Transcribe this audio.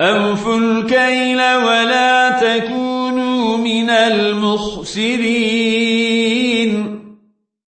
أوفوا الكيل ولا تكونوا من المخسرين